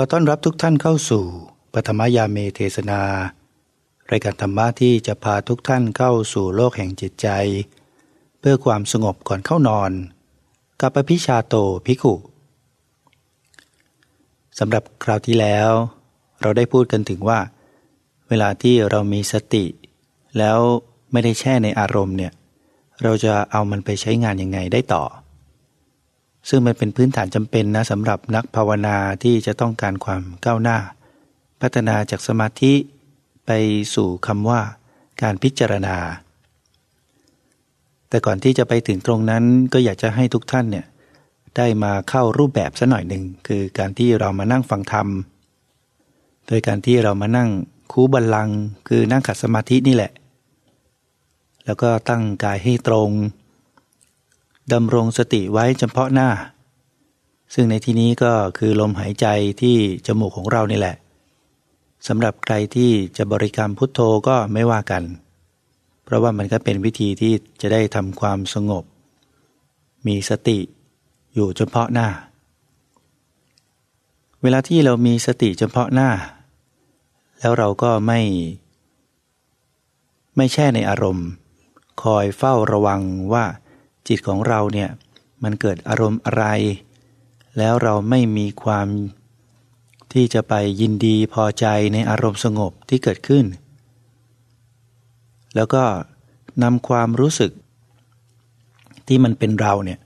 ก็ต้อนรับทุกท่านเข้าสู่ปฐมยาเมเทศนา รายการธรรมะที่จะพาทุกท่านเข้าสู่โลกแห่งจิตใจ เพื่อความสงบก่อนเข้านอน กับอภิชาโตภิกุสำหรับคราวที่แล้ว เราได้พูดกันถึงว่า เวลาที่เรามีสติ แล้วไม่ได้แช่ในอารมณ์เนี่ยเราจะเอามันไปใช้งานยังไงได้ต่อ ซึ่งมันเป็นพื้นฐานจำเป็นนะสำหรับนักภาวนาที่จะต้องการความก้าวหน้า พัฒนาจากสมาธิไปสู่คำว่าการพิจารณา แต่ก่อนที่จะไปถึงตรงนั้นก็อยากจะให้ทุกท่านเนี่ยได้มาเข้ารูปแบบสัหน่อยหนึ่งคือการที่เรามานั่งฟังธรรม โดยการที่เรามานั่งคูบัลลังคือนั่งขัดสมาธินี่แหละ แล้วก็ตั้งกายให้ตรง ดำรงสติไว้เฉพาะหน้า ซึ่งในที่นี้ก็คือลมหายใจที่จมูกของเรานี่แหละสำหรับใครที่จะบริกรรมพุทโธก็ไม่ว่ากัน เพราะว่ามันก็เป็นวิธีที่จะได้ทำความสงบ มีสติอยู่เฉพาะหน้า เวลาที่เรามีสติเฉพาะหน้า แล้วเราก็ไม่ ไม่แช่ในอารมณ์ คอยเฝ้าระวังว่า จิตของเราเนี่ยมันเกิดอารมณ์อะไร แล้วเราไม่มีความที่จะไปยินดีพอใจในอารมณ์สงบที่เกิดขึ้น แล้วก็นำความรู้สึก ที่มันเป็นเราเนี่ย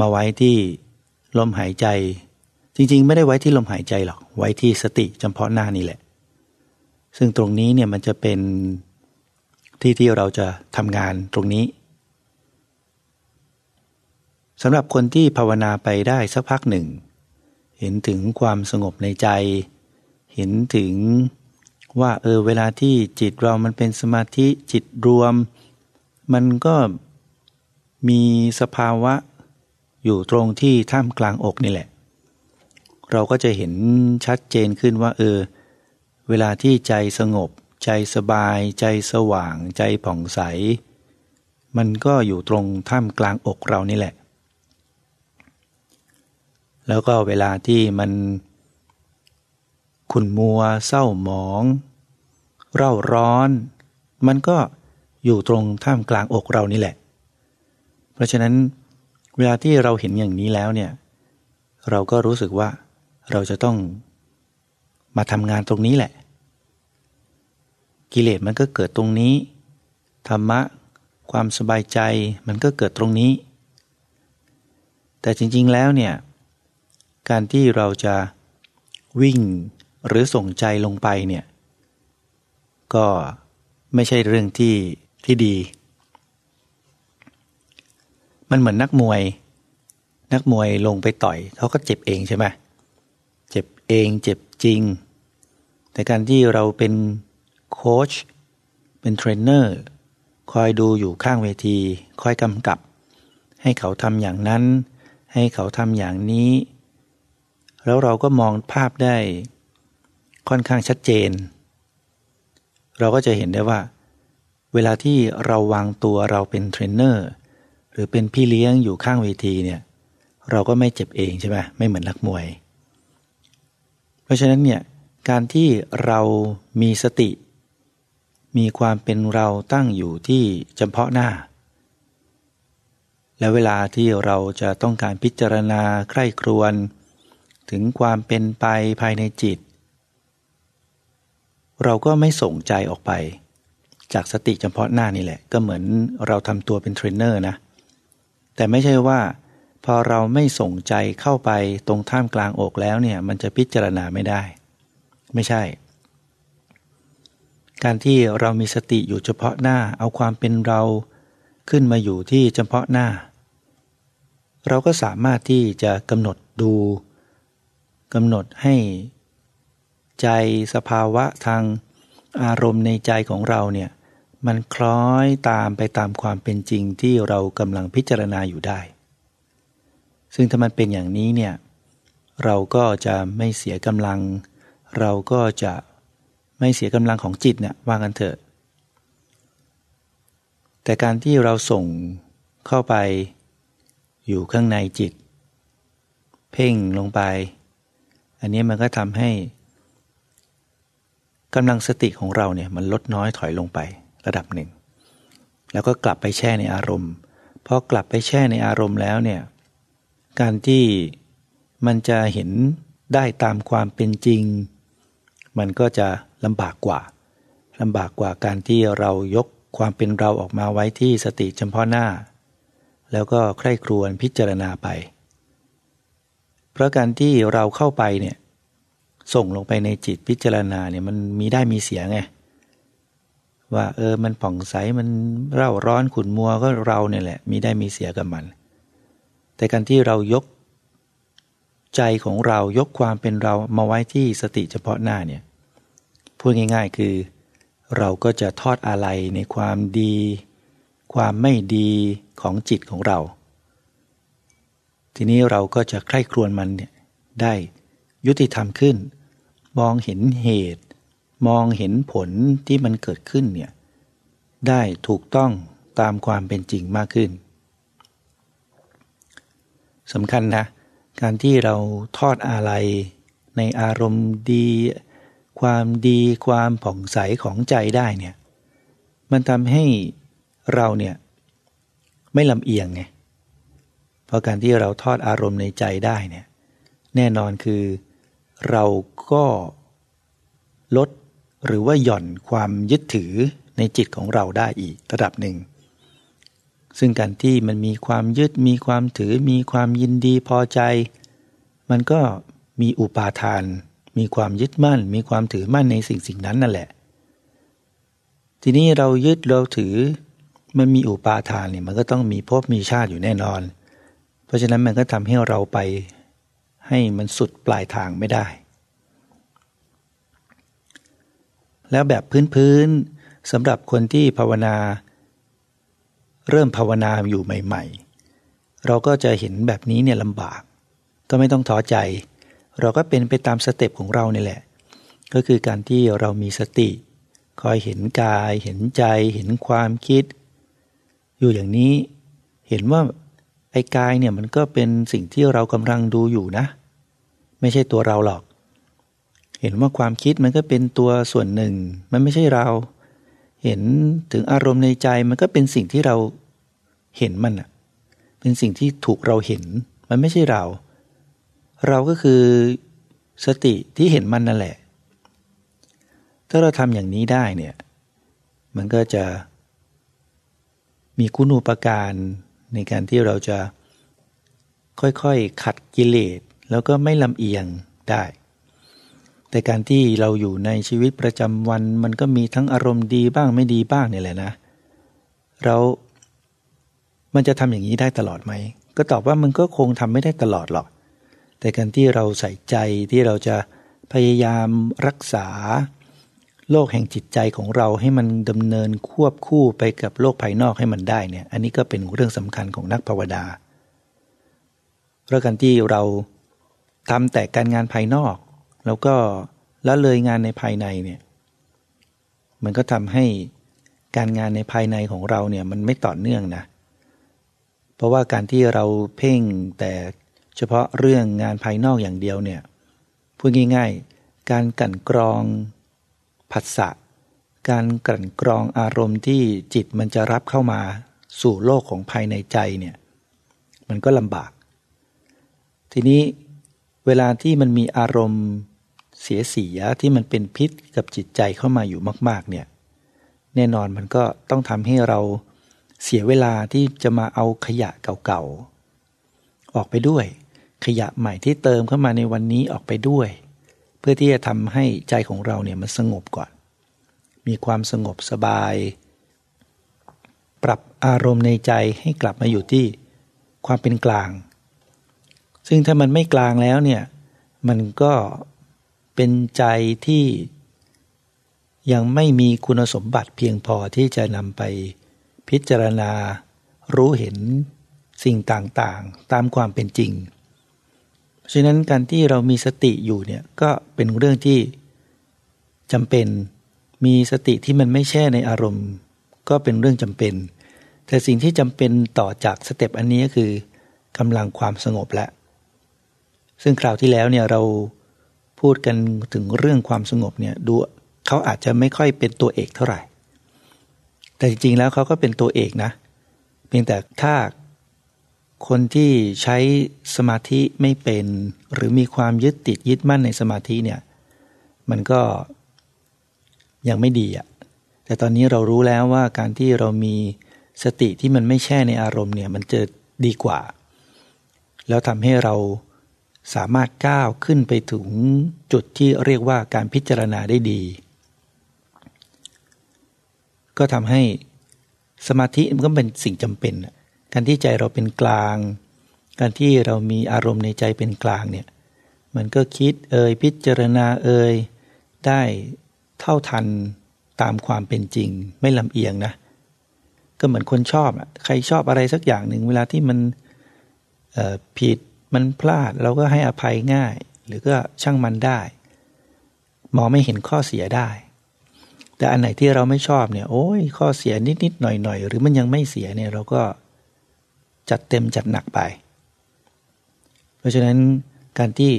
มาไว้ที่ลมหายใจ จริงๆ ไม่ได้ไว้ที่ลมหายใจหรอก ไว้ที่สติเฉพาะหน้านี่แหละ ซึ่งตรงนี้เนี่ยมันจะเป็นที่ที่เราจะทำงานตรงนี้ สำหรับคนที่ภาวนาไปได้สักพักหนึ่ง เห็นถึงความสงบในใจ เห็นถึงว่าเออเวลาที่จิตเรามันเป็นสมาธิจิตรวม มันก็มีสภาวะอยู่ตรงที่ท่ามกลางอกนี่แหละ เราก็จะเห็นชัดเจนขึ้นว่า เออ เวลาที่ใจสงบ ใจสบาย ใจสว่าง ใจผ่องใส มันก็อยู่ตรงท่ามกลางอกเรานี่แหละ แล้วก็เวลาที่มันขุ่นมัว เศร้าหมอง เร่าร้อน มันก็อยู่ตรงท่ามกลางอกเรานี่แหละ เพราะฉะนั้นเวลาที่เราเห็นอย่างนี้แล้วเนี่ยเราก็รู้สึกว่าเราจะต้องมาทำงานตรงนี้แหละ กิเลสมันก็เกิดตรงนี้ ธรรมะ ความสบายใจมันก็เกิดตรงนี้ แต่จริง ๆแล้วเนี่ย การที่เราจะวิ่งหรือส่งใจลงไปเนี่ย ก็ไม่ใช่เรื่องที่ที่ดี มันเหมือนนักมวย นักมวยลงไปต่อยเขาก็เจ็บเองใช่ไหมเจ็บเองเจ็บจริง แต่การที่เราเป็นโค้ชเป็นเทรนเนอร์คอยดูอยู่ข้างเวที คอยกำกับ ให้เขาทำอย่างนั้น ให้เขาทำอย่างนี้ แล้วเราก็มองภาพได้ค่อนข้างชัดเจน เราก็จะเห็นได้ว่า เวลาที่เราวางตัวเราเป็นเทรนเนอร์หรือเป็นพี่เลี้ยงอยู่ข้างเวทีเนี่ยเราก็ไม่เจ็บเองใช่ไหมไม่เหมือนนักมวย เพราะฉะนั้นเนี่ยการที่เรามีสติ มีความเป็นเราตั้งอยู่ที่เฉพาะหน้า และเวลาที่เราจะต้องการพิจารณาใคร่ครวญ ถึงความเป็นไปภายในจิต เราก็ไม่ส่งใจออกไป จากสติเฉพาะหน้านี่แหละ ก็เหมือนเราทำตัวเป็นเทรนเนอร์นะ แต่ไม่ใช่ว่า พอเราไม่ส่งใจเข้าไปตรงท่ามกลางอกแล้วเนี่ย มันจะพิจารณาไม่ได้ ไม่ใช่ การที่เรามีสติอยู่เฉพาะหน้าเอาความเป็นเราขึ้นมาอยู่ที่เฉพาะหน้า เราก็สามารถที่จะกำหนดดู กำหนดให้ใจสภาวะทางอารมณ์ในใจของเราเนี่ยมันคล้อยตามไปตามความเป็นจริงที่เรากำลังพิจารณาอยู่ได้ ซึ่งถ้ามันเป็นอย่างนี้เนี่ยเราก็จะไม่เสียกำลัง เราก็จะไม่เสียกำลังของจิตเนี่ยว่ากันเถอะ แต่การที่เราส่งเข้าไปอยู่ข้างในจิต เพ่งลงไป อันนี้มันก็ทำให้กำลังสติของเราเนี่ยมันลดน้อยถอยลงไประดับหนึ่ง แล้วก็กลับไปแช่ในอารมณ์พอกลับไปแช่ในอารมณ์แล้วเนี่ยการที่มันจะเห็นได้ตามความเป็นจริง มันก็จะลำบากกว่าลำบากกว่าการที่เรายกความเป็นเราออกมาไว้ที่สติเฉพาะหน้า แล้วก็ใคร่ครวญพิจารณาไป ราะการที่เราเข้าไปเนี่ยส่งลงไปในจิตพิจารณาเนี่ยมันมีได้มีเสียไงว่าเออมันผ่องใสมันเร่าร้อนขุ่นมัวก็เราเนี่ยแหละ มีได้มีเสียกับมัน แต่การที่เรายกใจของเรายกความเป็นเรามาไว้ที่สติเฉพาะหน้าเนี่ยพูดง่าย ๆ คือเราก็จะทอดอะไรในความดี ความไม่ดีของจิตของเรา ทีนี้เราก็จะใคร่ครวญมันเนี่ยได้ยุติธรรมขึ้น มองเห็นเหตุ มองเห็นผลที่มันเกิดขึ้นเนี่ยได้ถูกต้องตามความเป็นจริงมากขึ้นสำคัญนะ การที่เราทอดอะไรในอารมณ์ดี ความดีความผ่องใสของใจได้เนี่ยมันทำให้เราเนี่ยไม่ลำเอียงไง เพราะการที่เราทอดอารมณ์ในใจได้เนี่ยแน่นอนคือเราก็ลดหรือว่าหย่อนความยึดถือในจิตของเราได้อีกระดับหนึ่ง ซึ่งการที่มันมีความยึดมีความถือมีความยินดีพอใจ มันก็มีอุปาทาน มีความยึดมั่น มีความถือมั่นในสิ่งสิ่งนั้นนั่นแหละ ทีนี้เรายึดเราถือมันมีอุปาทานเนี่ยมันก็ต้องมีภพมีชาติอยู่แน่นอน เพราะฉะนั้นมันก็ทำให้เราไปให้มันสุดปลายทางไม่ได้ แล้วแบบพื้นๆสำหรับคนที่ภาวนา เริ่มภาวนาอยู่ใหม่ ๆ เราก็จะเห็นแบบนี้เนี่ยลำบาก ก็ไม่ต้องท้อใจ เราก็เป็นไปตามสเต็ปของเราเนี่แหละ ก็คือการที่เรามีสติ คอยเห็นกาย เห็นใจ เห็นความคิด อยู่อย่างนี้เห็นว่า ไอ้กายเนี่ยมันก็เป็นสิ่งที่เรากำลังดูอยู่นะ ไม่ใช่ตัวเราหรอก เห็นว่าความคิดมันก็เป็นตัวส่วนหนึ่ง มันไม่ใช่เรา เห็นถึงอารมณ์ในใจมันก็เป็นสิ่งที่เราเห็นมันอะเป็นสิ่งที่ถูกเราเห็น มันไม่ใช่เรา เราก็คือสติที่เห็นมันนั่นแหละ ถ้าเราทำอย่างนี้ได้เนี่ย มันก็จะมีคุณูปการ ในการที่เราจะค่อยๆขัดกิเลสแล้วก็ไม่ลำเอียงได้ แต่การที่เราอยู่ในชีวิตประจำวันมันก็มีทั้งอารมณ์ดีบ้างไม่ดีบ้างนี่แหละนะ เรา มันจะทำอย่างนี้ได้ตลอดไหม ก็ตอบว่ามันก็คงทำไม่ได้ตลอดหรอก แต่การที่เราใส่ใจที่เราจะพยายามรักษา โลกแห่งจิตใจของเราให้มันดำเนินควบคู่ไปกับโลกภายนอกให้มันได้เนี่ย อันนี้ก็เป็นเรื่องสำคัญของนักภาวนาเพราะการที่เราทำแต่การงานภายนอก แล้วก็ละเลยงานในภายในเนี่ย มันก็ทำให้การงานในภายในของเราเนี่ยมันไม่ต่อเนื่องนะ เพราะว่าการที่เราเพ่งแต่เฉพาะเรื่องงานภายนอกอย่างเดียวเนี่ยพูดง่าย ๆ การกั่นกรอง ผัสสะการกลั่นกรองอารมณ์ที่จิตมันจะรับเข้ามาสู่โลกของภายในใจเนี่ยมันก็ลำบาก ทีนี้เวลาที่มันมีอารมณ์เสียเสียที่มันเป็นพิษกับจิตใจเข้ามาอยู่มาก ๆ เนี่ย แน่นอนมันก็ต้องทำให้เราเสียเวลาที่จะมาเอาขยะเก่าๆ ออกไปด้วย ขยะใหม่ที่เติมเข้ามาในวันนี้ออกไปด้วย เพื่อที่จะทำให้ใจของเราเนี่ยมันสงบก่อน มีความสงบสบาย ปรับอารมณ์ในใจให้กลับมาอยู่ที่ความเป็นกลาง ซึ่งถ้ามันไม่กลางแล้วเนี่ยมันก็เป็นใจที่ยังไม่มีคุณสมบัติเพียงพอที่จะนำไปพิจารณารู้เห็นสิ่งต่างๆ ตามความเป็นจริง ฉะนั้นการที่เรามีสติอยู่เนี่ยก็เป็นเรื่องที่จำเป็น มีสติที่มันไม่แช่ในอารมณ์ ก็เป็นเรื่องจำเป็น แต่สิ่งที่จำเป็นต่อจากสเต็ปอันนี้ก็คือกำลังความสงบและ ซึ่งคราวที่แล้วเนี่ยเราพูดกันถึงเรื่องความสงบเนี่ยดูเขาอาจจะไม่ค่อยเป็นตัวเอกเท่าไหร่ แต่จริงๆแล้วเขาก็เป็นตัวเอกนะ เพียงแต่ถ้า คนที่ใช้สมาธิไม่เป็น หรือมีความยึดติดยึดมั่นในสมาธิเนี่ยมันก็ยังไม่ดีอะ่ะแต่ตอนนี้เรารู้แล้วว่าการที่เรามีสติที่มันไม่แช่ในอารมณ์เนี่ยมันจะดีกว่า แล้วทำให้เราสามารถก้าวขึ้นไปถึงจุดที่เรียกว่าการพิจารณาได้ดี ก็ทำให้สมาธิมันก็เป็นสิ่งจำเป็น การที่ใจเราเป็นกลาง การที่เรามีอารมณ์ในใจเป็นกลางเนี่ยมันก็คิดเอ่ยพิจารณาเอ่ยได้เท่าทันตามความเป็นจริง ไม่ลำเอียงนะ ก็เหมือนคนชอบใครชอบอะไรสักอย่างหนึ่งเวลาที่มันผิดมันพลาดเราก็ให้อภัยง่าย หรือก็ช่างมันได้ มองไม่เห็นข้อเสียได้ แต่อันไหนที่เราไม่ชอบเนี่ยโอ้ยข้อเสียนิดๆหน่อยๆหรือมันยังไม่เสียเนี่ยเราก็ จัดเต็มจัดหนักไป เพราะฉะนั้นการที่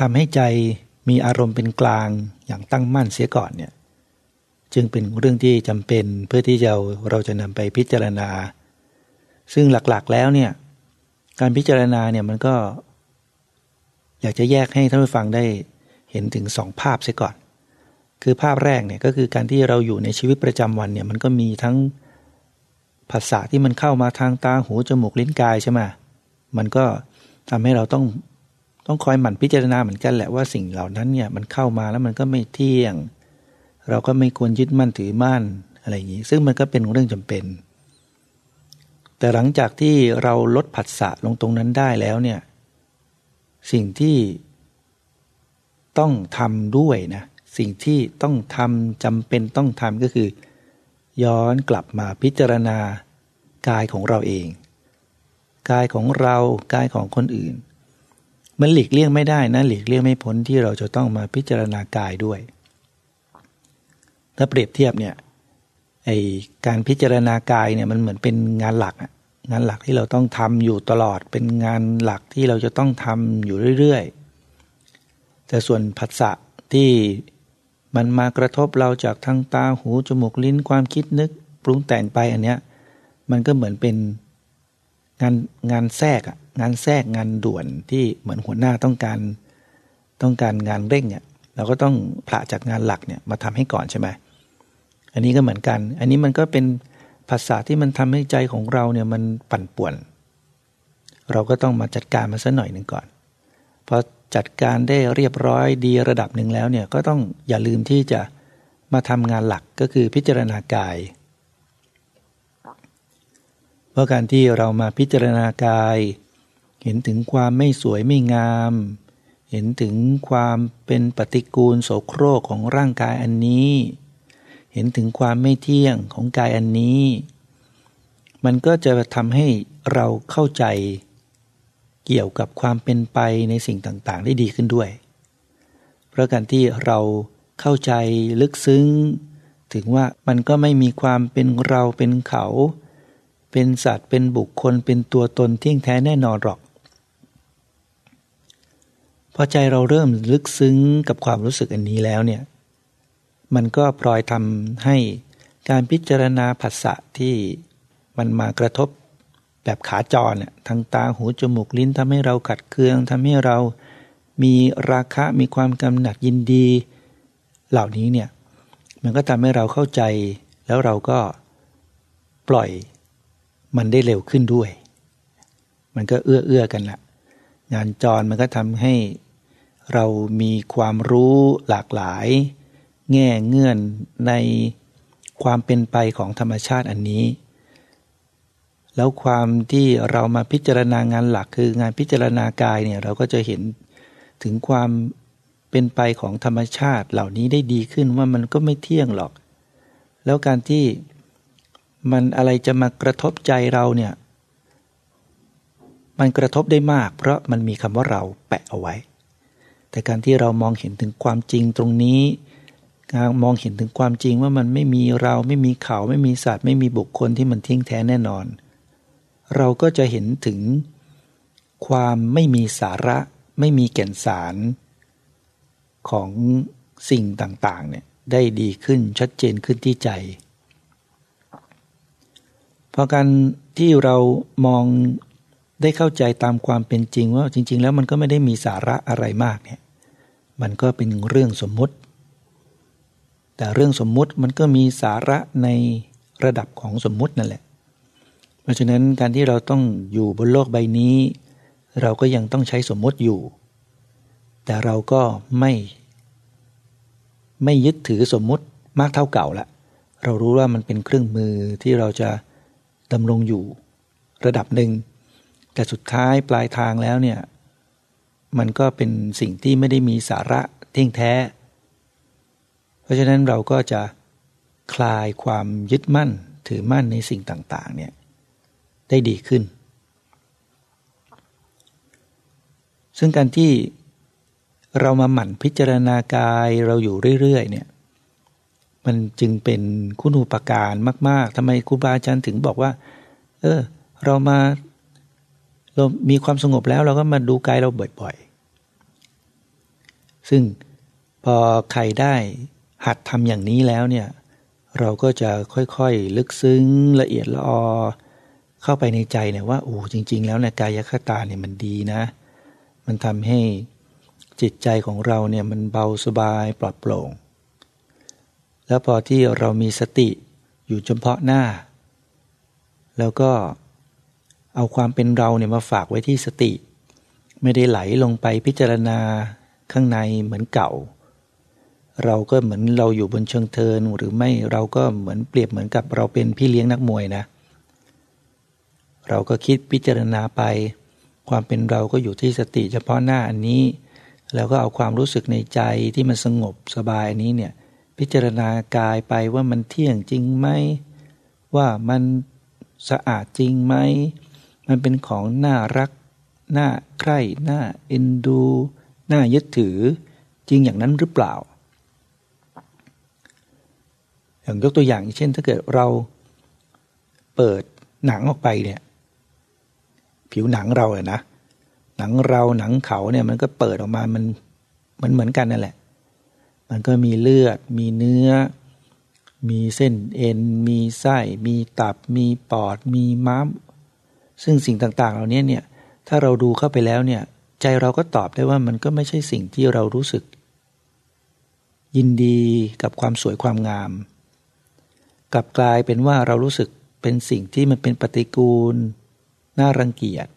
ทำให้ใจมีอารมณ์เป็นกลางอย่างตั้งมั่นเสียก่อนเนี่ยจึงเป็นเรื่องที่จำเป็นเพื่อที่จะเราจะนำไปพิจารณา ซึ่งหลักๆแล้วเนี่ยการพิจารณาเนี่ยมันก็ อยากจะแยกให้ท่านผู้ฟังได้เห็นถึงสองภาพเสียก่อน คือภาพแรกเนี่ยก็คือการที่เราอยู่ในชีวิตประจำวันเนี่ยมันก็มีทั้ง ภาษาที่มันเข้ามาทางตาหูจมูกลิ้นกายใช่ไหมมันก็ทำให้เราต้องต้องคอยหมั่นพิจารณาเหมือนกันแหละว่าสิ่งเหล่านั้นเนี่ยมันเข้ามาแล้วมันก็ไม่เที่ยง เราก็ไม่ควรยึดมั่นถือมั่นอะไรอย่างนี้ ซึ่งมันก็เป็นเรื่องจำเป็น แต่หลังจากที่เราลดผัสสะลงตรงนั้นได้แล้วเนี่ยสิ่งที่ต้องทำด้วยนะสิ่งที่ต้องทำจำเป็นต้องทำก็คือ ย้อนกลับมาพิจารณากายของเราเอง กายของเรากายของคนอื่น มันหลีกเลี่ยงไม่ได้นะหลีกเลี่ยงไม่พ้นที่เราจะต้องมาพิจารณากายด้วย ถ้าเปรียบเทียบเนี่ยไอการพิจารณากายเนี่ยมันเหมือนเป็นงานหลักงานหลักที่เราต้องทำอยู่ตลอดเป็นงานหลักที่เราจะต้องทำอยู่เรื่อยๆแต่ส่วนผัสสะที่ มันมากระทบเราจากทางตาหูจมูกลิ้นความคิดนึกปรุงแต่งไปอันเนี้ย มันก็เหมือนเป็นงานงานแทรกอะงานแทรกงานด่วนที่เหมือนหัวหน้าต้องการ ต้องการงานเร่งเนี่ยเราก็ต้องผละจากงานหลักเนี่ยมาทำให้ก่อนใช่ไหมอันนี้ก็เหมือนกัน อันนี้มันก็เป็นภาษาที่มันทำให้ใจของเราเนี่ยมันปั่นป่วน เราก็ต้องมาจัดการมันสักหน่อยหนึ่งก่อน เพอ จัดการได้เรียบร้อยดีระดับหนึ่งแล้วเนี่ยก็ต้องอย่าลืมที่จะมาทำงานหลักก็คือพิจารณากายเพราะการที่เรามาพิจารณากาย เห็นถึงความไม่สวยไม่งาม เห็นถึงความเป็นปฏิกูลโสโครกของร่างกายอันนี้ เห็นถึงความไม่เที่ยงของกายอันนี้ มันก็จะทำให้เราเข้าใจ เกี่ยวกับความเป็นไปในสิ่งต่างๆ ได้ดีขึ้นด้วย เพราะการที่เราเข้าใจลึกซึ้ง ถึงว่ามันก็ไม่มีความเป็นเราเป็นเขา เป็นสัตว์เป็นบุคคลเป็นตัวตนเที่ยงแท้แน่นอนหรอก พอใจเราเริ่มลึกซึ้งกับความรู้สึกอันนี้แล้วเนี่ยมันก็พลอยทำให้การพิจารณาผัสสะที่มันมากระทบ แบบขาจรเนี่ยทางตาหูจมูกลิ้นทำให้เราขัดเคืองทำให้เรามีราคะมีความกำหนัดยินดี เหล่านี้เนี่ยมันก็ทำให้เราเข้าใจแล้วเราก็ปล่อยมันได้เร็วขึ้นด้วย มันก็เอื้อเอื้อกันละงานจรมันก็ทำให้เรามีความรู้หลากหลาย แง่เงื่อนในความเป็นไปของธรรมชาติอันนี้ แล้วความที่เรามาพิจารณางานหลักคืองานพิจารณากายเนี่ยเราก็จะเห็นถึงความเป็นไปของธรรมชาติเหล่านี้ได้ดีขึ้นว่ามันก็ไม่เที่ยงหรอก แล้วการที่มันอะไรจะมากระทบใจเราเนี่ย มันกระทบได้มาก เพราะมันมีคำว่าเราแปะเอาไว้ แต่การที่เรามองเห็นถึงความจริงตรงนี้มองเห็นถึงความจริงว่ามันไม่มีเราไม่มีเขาไม่มีสัตว์ ไม่มีบุคคลที่มันทิ้งแท้แน่นอน เราก็จะเห็นถึง ความไม่มีสาระไม่มีแก่นสาร ของสิ่งต่างๆเนี่ยได้ดีขึ้นชัดเจนขึ้นที่ใจ เพราะการที่เรามองได้เข้าใจตามความเป็นจริงว่าจริง ๆ แล้วมันก็ไม่ได้มีสาระอะไรมากเนี่ยมันก็เป็นเรื่องสมมุติ แต่เรื่องสมมุติมันก็มีสาระในระดับของสมมุตินั่นแหละ เพราะฉะนั้นการที่เราต้องอยู่บนโลกใบนี้ เราก็ยังต้องใช้สมมติอยู่ แต่เราก็ไม่ ไม่ยึดถือสมมติมากเท่าเก่าละเรารู้ว่ามันเป็นเครื่องมือที่เราจะดำรงอยู่ระดับหนึ่ง แต่สุดท้ายปลายทางแล้วเนี่ย มันก็เป็นสิ่งที่ไม่ได้มีสาระเที่ยงแท้ เพราะฉะนั้นเราก็จะคลายความยึดมั่นถือมั่นในสิ่งต่าง ๆ เนี่ย ได้ดีขึ้น ซึ่งการที่เรามาหมั่นพิจารณากายเราอยู่เรื่อยๆเนี่ยมันจึงเป็นคุณูปการมาก ๆทำไมครูบาอาจารย์ถึงบอกว่า เออ เรามาเรามีความสงบแล้วเราก็มาดูกายเราบ่อยๆ ซึ่งพอใครได้หัดทำอย่างนี้แล้วเนี่ย เราก็จะค่อยๆ ลึกซึ้งละเอียดละออ เข้าไปในใจเนี่ยว่าโอ้จริง ๆ แล้วเนี่ยกายคตาเนี่ยมันดีนะ มันทำให้จิตใจของเราเนี่ยมันเบาสบายปลอดโปร่ง แล้วพอที่เรามีสติอยู่เฉพาะหน้า แล้วก็เอาความเป็นเราเนี่ยมาฝากไว้ที่สติ ไม่ได้ไหลลงไปพิจารณาข้างในเหมือนเก่า เราก็เหมือนเราอยู่บนเชิงเทินหรือไม่เราก็เหมือนเปรียบเหมือนกับเราเป็นพี่เลี้ยงนักมวยนะ เราก็คิดพิจารณาไป ความเป็นเราก็อยู่ที่สติเฉพาะหน้าอันนี้ แล้วก็เอาความรู้สึกในใจที่มันสงบสบายอันนี้เนี่ยพิจารณากายไปว่ามันเที่ยงจริงไหมว่ามันสะอาดจริงไหมมันเป็นของน่ารักน่าใคร่น่าเอ็นดูน่ายึดถือจริงอย่างนั้นหรือเปล่า อย่างยกตัวอย่างเช่นถ้าเกิดเราเปิดหนังออกไปเนี่ย ผิวหนังเราเลยนะหนังเราหนังเขาเนี่ยมันก็เปิดออกมามันมือนเหมือนกันนั่นแหละ มันก็มีเลือด มีเนื้อ มีเส้นเอ็น มีไส้ มีตับ มีปอด มีม้าม ซึ่งสิ่งต่างๆ เหล่านี้เนี่ยถ้าเราดูเข้าไปแล้วเนี่ยใจเราก็ตอบได้ว่ามันก็ไม่ใช่สิ่งที่เรารู้สึก ยินดีกับความสวยความงาม กลับกลายเป็นว่าเรารู้สึกเป็นสิ่งที่มันเป็นปฏิกูล น่ารังเกียจ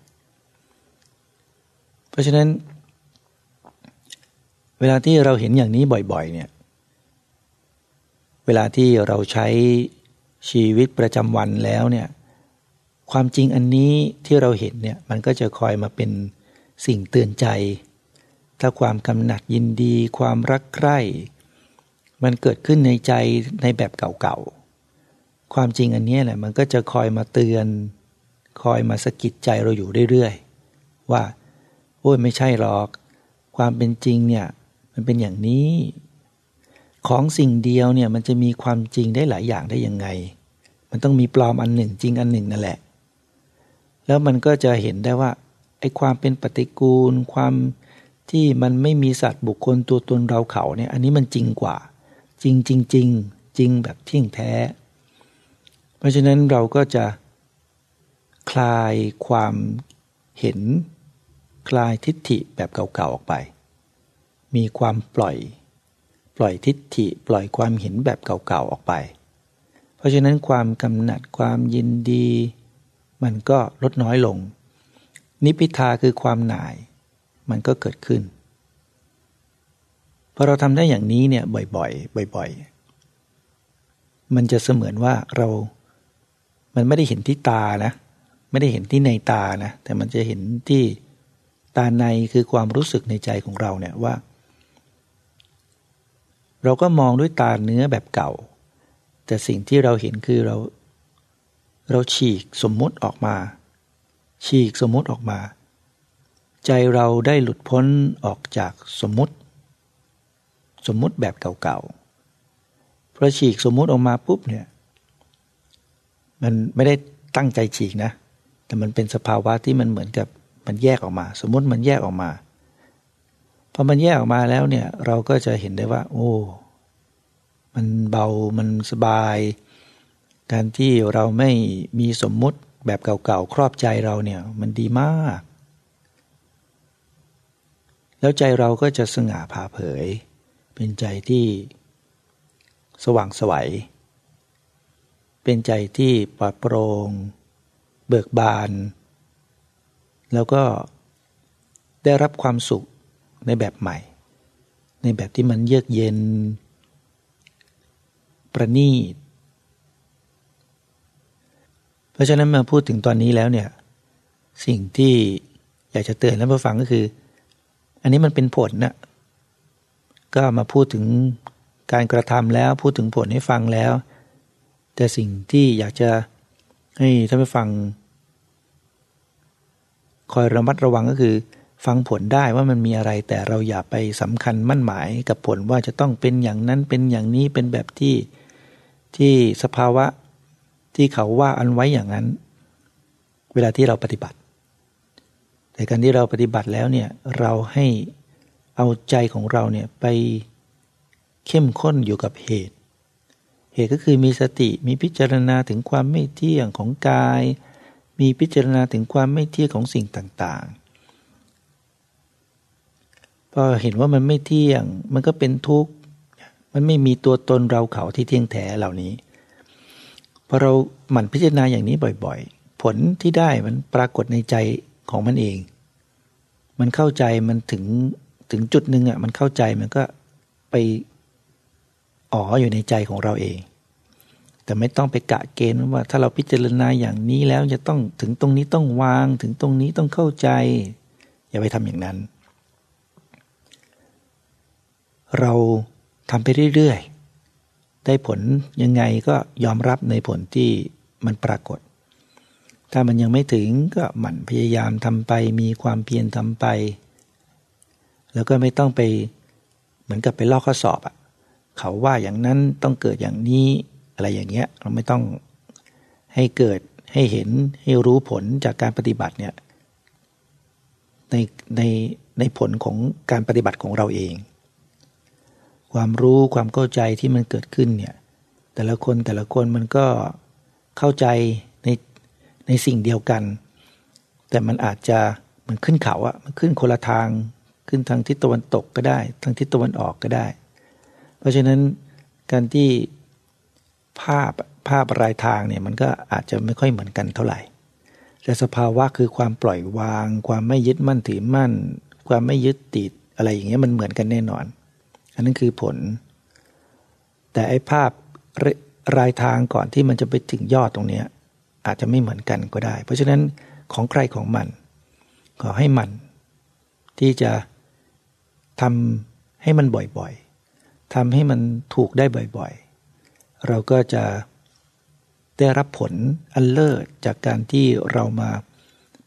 เพราะฉะนั้น เวลาที่เราเห็นอย่างนี้บ่อยๆเนี่ยเวลาที่เราใช้ชีวิตประจำวันแล้วเนี่ยความจริงอันนี้ที่เราเห็นเนี่ยมันก็จะคอยมาเป็นสิ่งเตือนใจ ถ้าความกำหนัดยินดี ความรักใคร่ มันเกิดขึ้นในใจในแบบเก่าๆ ความจริงอันนี้แหละมันก็จะคอยมาเตือน คอยมาสะกิดใจเราอยู่เรื่อยๆ ว่า โอ้ยไม่ใช่หรอก ความเป็นจริงเนี่ยมันเป็นอย่างนี้ ของสิ่งเดียวเนี่ยมันจะมีความจริงได้หลายอย่างได้ยังไง มันต้องมีปลอมอันหนึ่งจริงอันหนึ่งนั่นแหละ แล้วมันก็จะเห็นได้ว่าไอ้ความเป็นปฏิกูล ความที่มันไม่มีสัตว์บุคคลตัวตนเราเขาเนี่ยอันนี้มันจริงกว่า จริงจริงจริงจริงแบบเที่ยงแท้ เพราะฉะนั้นเราก็จะ คลายความเห็น คลายทิฏฐิแบบเก่าๆออกไป มีความปล่อย ปล่อยทิฏฐิปล่อยความเห็นแบบเก่าๆออกไป เพราะฉะนั้นความกำหนัดความยินดี มันก็ลดน้อยลง นิพิทาคือความหน่าย มันก็เกิดขึ้นพอเราทำได้อย่างนี้เนี่ยบ่อยๆ บ่อยๆ มันจะเสมือนว่าเรา มันไม่ได้เห็นที่ตานะ ไม่ได้เห็นที่ในตานะแต่มันจะเห็นที่ตาในคือความรู้สึกในใจของเราเนี่ยว่า เราก็มองด้วยตาเนื้อแบบเก่า แต่สิ่งที่เราเห็นคือเรา เราฉีกสมมุติออกมา ฉีกสมมุติออกมา ใจเราได้หลุดพ้นออกจากสมมุติ สมมุติแบบเก่าๆพอฉีกสมมุติออกมาปุ๊บเนี่ย มันไม่ได้ตั้งใจฉีกนะ แต่มันเป็นสภาวะที่มันเหมือนกับมันแยกออกมา สมมติมันแยกออกมาพอมันแยกออกมาแล้วเนี่ยเราก็จะเห็นได้ว่า โอ้ มันเบามันสบาย การที่เราไม่มีสมมุติแบบเก่าๆครอบใจเราเนี่ยมันดีมาก แล้วใจเราก็จะสง่าผ่าเผย เป็นใจที่สว่างสวัยเป็นใจที่ปลอดโปร่ง เบิกบาน แล้วก็ได้รับความสุขในแบบใหม่ ในแบบที่มันเยือกเย็น ประณีต เพราะฉะนั้นมาพูดถึงตอนนี้แล้วเนี่ยสิ่งที่อยากจะเตือนและมาฟังก็คือ อันนี้มันเป็นผลนะก็มาพูดถึงการกระทำแล้วพูดถึงผลให้ฟังแล้ว แต่สิ่งที่อยากจะ ให้ท่านผู้ฟัง คอยระมัดระวังก็คือ ฟังผลได้ว่ามันมีอะไร แต่เราอย่าไปสำคัญมั่นหมายกับผลว่าจะต้องเป็นอย่างนั้นเป็นอย่างนี้เป็นแบบที่ที่สภาวะที่เขาว่าอันไว้อย่างนั้น เวลาที่เราปฏิบัติ แต่การที่เราปฏิบัติแล้วเนี่ยเราให้เอาใจของเราเนี่ยไปเข้มข้นอยู่กับเหตุ เหตุก็คือมีสติมีพิจารณาถึงความไม่เที่ยงของกาย มีพิจารณาถึงความไม่เที่ยงของสิ่งต่างๆ พอเห็นว่ามันไม่เที่ยงมันก็เป็นทุกข์ มันไม่มีตัวตนเราเขาที่เที่ยงแท้เหล่านี้ พอเราหมั่นพิจารณาอย่างนี้บ่อยๆ ผลที่ได้มันปรากฏในใจของมันเอง มันเข้าใจมันถึงถึงจุดหนึ่งอะมันเข้าใจมันก็ไป อ๋ออยู่ในใจของเราเอง แต่ไม่ต้องไปกะเกณฑ์ว่า ถ้าเราพิจารณาอย่างนี้แล้วจะต้องถึงตรงนี้ต้องวาง ถึงตรงนี้ต้องเข้าใจ อย่าไปทำอย่างนั้น เราทำไปเรื่อยๆ ได้ผลยังไงก็ยอมรับในผลที่มันปรากฏ ถ้ามันยังไม่ถึงก็หมั่นพยายามทำไป มีความเพียรทำไป แล้วก็ไม่ต้องไปเหมือนกับไปลอกข้อสอบอะ เขาว่าอย่างนั้นต้องเกิดอย่างนี้อะไรอย่างเงี้ยเราไม่ต้องให้เกิดให้เห็นให้รู้ผลจากการปฏิบัติเนี่ยในในในผลของการปฏิบัติของเราเอง ความรู้ความเข้าใจที่มันเกิดขึ้นเนี่ยแต่ละคนแต่ละคนมันก็เข้าใจในในสิ่งเดียวกัน แต่มันอาจจะมันขึ้นเขาอะมันขึ้นคนละทาง ขึ้นทางทิศตะวันตกก็ได้ ทางทิศตะวันออกก็ได้ พราะฉะนั้นการที่ภาพภาพรายทางเนี่ยมันก็อาจจะไม่ค่อยเหมือนกันเท่าไหร่ แต่สภาวะคือความปล่อยวาง ความไม่ยึดมั่นถือมั่น ความไม่ยึดติดอะไรอย่างเงี้ยมันเหมือนกันแน่นอน อันนั้นคือผล แต่ไอ้ภาพรายทางก่อนที่มันจะไปถึงยอดตรงเนี้ยอาจจะไม่เหมือนกันก็ได้ เพราะฉะนั้นของใครของมัน ขอให้มันที่จะทำให้มันบ่อย ทำให้มันถูกได้บ่อยๆ เราก็จะได้รับผลอันเลิศจากการที่เรามา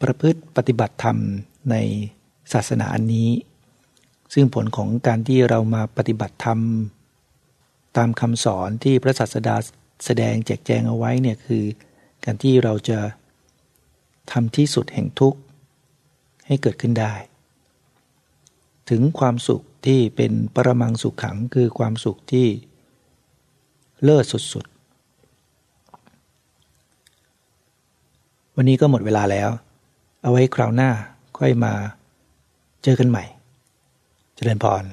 ประพฤติปฏิบัติธรรมในศาสนาอันนี้ ซึ่งผลของการที่เรามาปฏิบัติธรรม ตามคำสอนที่พระศาสดาแสดงแจกแจงเอาไว้เนี่ยคือ การที่เราจะทำที่สุดแห่งทุกข์ให้เกิดขึ้นได้ ถึงความสุข ที่เป็นปรมังสุขขังคือความสุขที่เลิศสุดๆ วันนี้ก็หมดเวลาแล้ว เอาไว้คราวหน้าค่อยมาเจอกันใหม่ เจริญพร